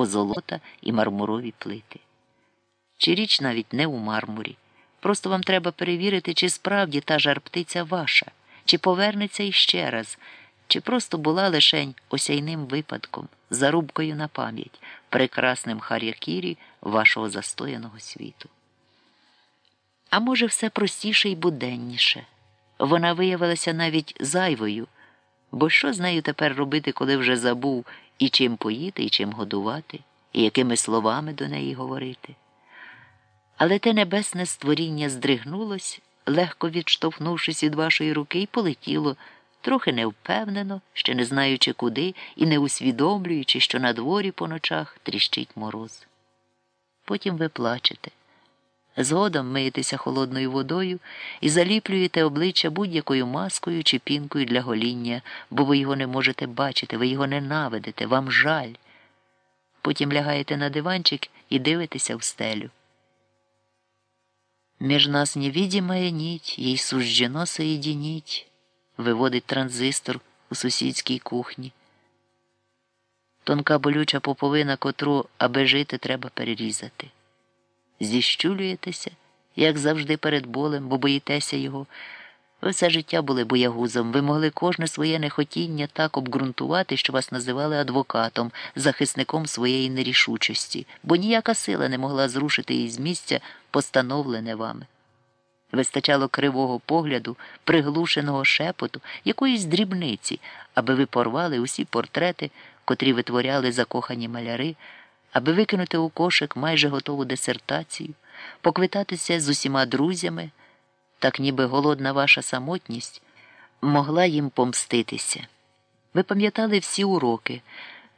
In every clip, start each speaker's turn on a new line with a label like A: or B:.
A: позолота і мармурові плити. Чи річ навіть не у мармурі. Просто вам треба перевірити, чи справді та жар-птиця ваша, чи повернеться іще раз, чи просто була лишень осяйним випадком, зарубкою на пам'ять, прекрасним хар'якірі вашого застояного світу. А може, все простіше і буденніше. Вона виявилася навіть зайвою, бо що з нею тепер робити, коли вже забув і чим поїти, і чим годувати, і якими словами до неї говорити? Але те небесне створіння здригнулось, легко відштовхнувшись від вашої руки, і полетіло, трохи невпевнено, ще не знаючи куди, і не усвідомлюючи, що на дворі по ночах тріщить мороз. Потім ви плачете. Згодом миєтеся холодною водою і заліплюєте обличчя будь-якою маскою чи пінкою для гоління, бо ви його не можете бачити, ви його ненавидите, вам жаль. Потім лягаєте на диванчик і дивитеся в стелю. Між нас невидимая нить, їй суждено соединить, виводить транзистор у сусідській кухні. Тонка болюча поповина, котру, аби жити, треба перерізати. Зіщулюєтеся, як завжди, перед болем, бо боїтеся його. Ви все життя були боягузом, ви могли кожне своє нехотіння так обґрунтувати, що вас називали адвокатом, захисником своєї нерішучості, бо ніяка сила не могла зрушити її з місця, постановлене вами. Вистачало кривого погляду, приглушеного шепоту, якоїсь дрібниці, аби ви порвали усі портрети, котрі витворяли закохані маляри, аби викинути у кошик майже готову дисертацію, поквитатися з усіма друзями так ніби голодна ваша самотність могла їм помститися. Ви пам'ятали всі уроки,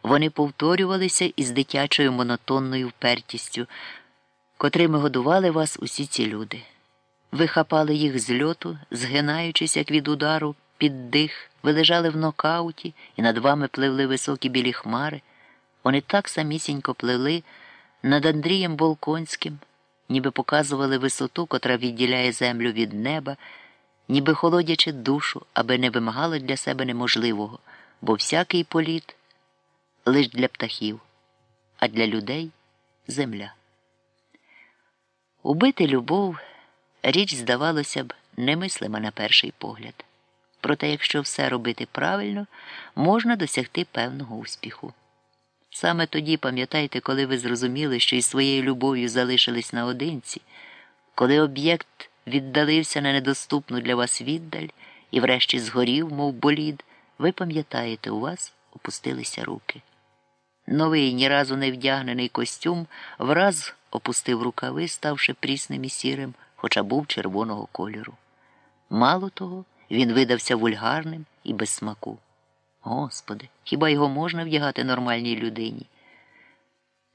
A: вони повторювалися із дитячою монотонною впертістю, котрими годували вас усі ці люди. Ви хапали їх з льоту, згинаючись, як від удару, під дих, ви лежали в нокауті, і над вами пливли високі білі хмари. Вони так самісінько пливли над Андрієм Болконським ніби показували висоту, котра відділяє землю від неба, ніби холодячи душу, аби не вимагали для себе неможливого, бо всякий політ лиш для птахів, а для людей земля. Убити любов річ, здавалося б, немислима на перший погляд. Проте, якщо все робити правильно, можна досягти певного успіху. Саме тоді пам'ятайте, коли ви зрозуміли, що із своєю любов'ю залишились наодинці, коли об'єкт віддалився на недоступну для вас віддаль і врешті згорів, мов болід, ви пам'ятаєте, у вас опустилися руки. Новий ні разу не вдягнений костюм враз опустив рукави, ставши прісним і сірим, хоча був червоного кольору. Мало того, він видався вульгарним і без смаку. Господи, хіба його можна вдягати нормальній людині?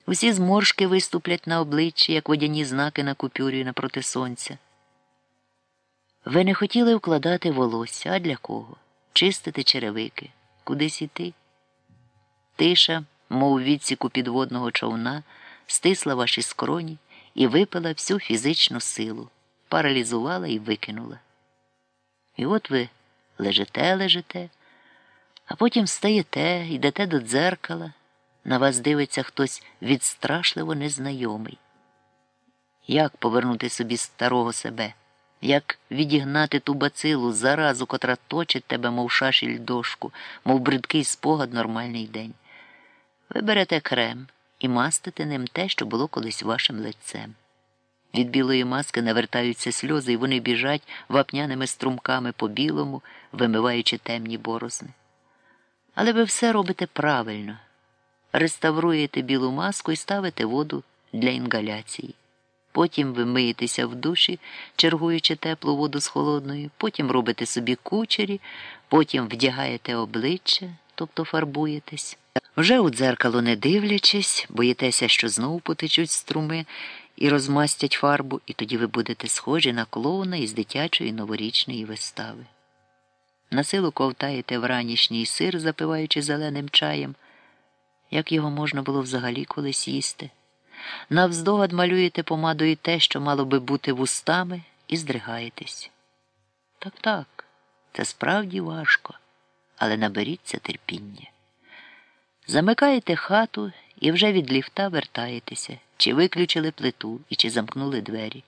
A: Усі зморшки виступлять на обличчі, як водяні знаки на купюрі напроти сонця. Ви не хотіли вкладати волосся, а для кого? Чистити черевики, кудись іти? Тиша, мов відсіку підводного човна, стисла ваші скроні і випила всю фізичну силу, паралізувала і викинула. І от ви лежите, лежите. А потім встаєте, йдете до дзеркала, на вас дивиться хтось відстрашливо незнайомий. Як повернути собі старого себе, як відігнати ту бацилу, заразу, котра точить тебе, мов шашіль дошку, мов бридкий спогад нормальний день? Ви берете крем і мастите ним те, що було колись вашим лицем. Від білої маски навертаються сльози, і вони біжать вапняними струмками по білому, вимиваючи темні борозни. Але ви все робите правильно. Реставруєте білу маску і ставите воду для інгаляції. Потім ви миєтеся в душі, чергуючи теплу воду з холодною, потім робите собі кучері, потім вдягаєте обличчя, тобто фарбуєтесь. Вже у дзеркало не дивлячись, боїтеся, що знову потечуть струми і розмастять фарбу, і тоді ви будете схожі на клоуна із дитячої новорічної вистави. Насилу ковтаєте вранішній сир, запиваючи зеленим чаєм, як його можна було взагалі колись їсти. Навздогад малюєте помадою те, що мало би бути вустами, і здригаєтесь. Так, так, це справді важко, але наберіться терпіння. Замикаєте хату і вже від ліфта вертаєтеся, чи виключили плиту і чи замкнули двері.